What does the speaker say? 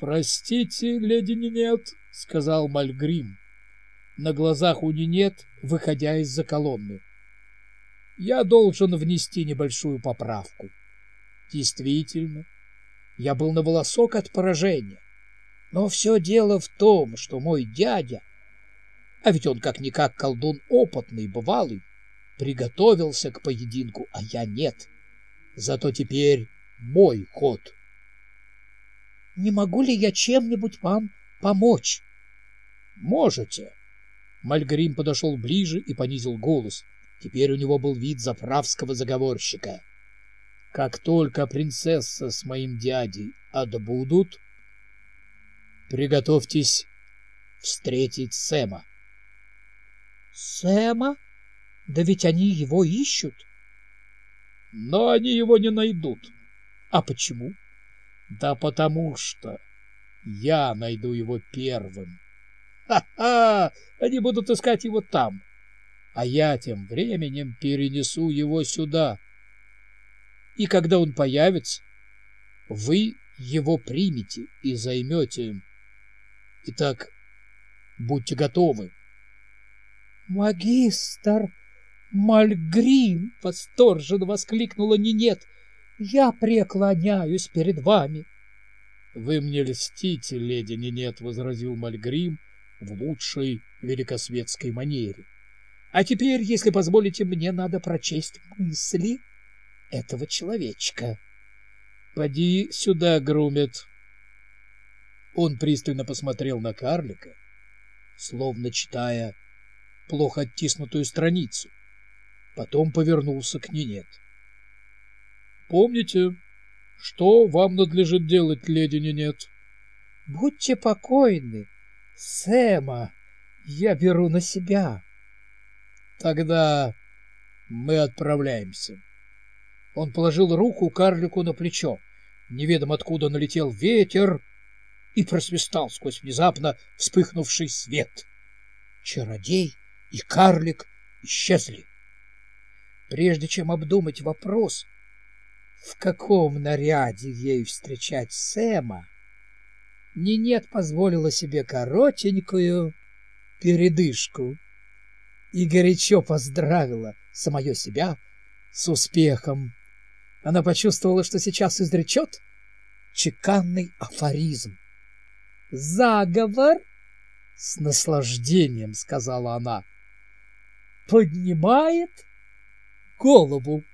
Простите, леди Нинет, сказал Мальгрим, на глазах у Нинет, выходя из-за колонны. Я должен внести небольшую поправку. Действительно, я был на волосок от поражения. Но все дело в том, что мой дядя, а ведь он как-никак колдун опытный, бывалый, приготовился к поединку, а я нет. Зато теперь мой ход. Не могу ли я чем-нибудь вам помочь? Можете. Мальгрим подошел ближе и понизил голос. Теперь у него был вид заправского заговорщика. Как только принцесса с моим дядей отбудут, приготовьтесь встретить Сэма. Сэма? Да ведь они его ищут. Но они его не найдут. А почему? Да потому что я найду его первым. Ха-ха! Они будут искать его там. А я тем временем перенесу его сюда. И когда он появится, вы его примете и займете. Итак, будьте готовы. «Магистр Мальгрим!» — восторженно воскликнула Нинет. «Я преклоняюсь перед вами!» «Вы мне льстите, леди Нинет!» — возразил Мальгрим в лучшей великосветской манере. «А теперь, если позволите, мне надо прочесть мысли этого человечка». «Поди сюда, Грумет!» Он пристально посмотрел на карлика, словно читая плохо оттиснутую страницу. Потом повернулся к Нинет. «Помните, что вам надлежит делать, леди Нинет?» «Будьте покойны, Сэма, я беру на себя». «Тогда мы отправляемся». Он положил руку карлику на плечо. Неведом откуда налетел ветер и просвистал сквозь внезапно вспыхнувший свет. Чародей и карлик исчезли. Прежде чем обдумать вопрос, в каком наряде ей встречать Сэма, Нинет позволила себе коротенькую передышку и горячо поздравила самое себя с успехом. Она почувствовала, что сейчас изречет чеканный афоризм. «Заговор!» — с наслаждением сказала она поднимает голову.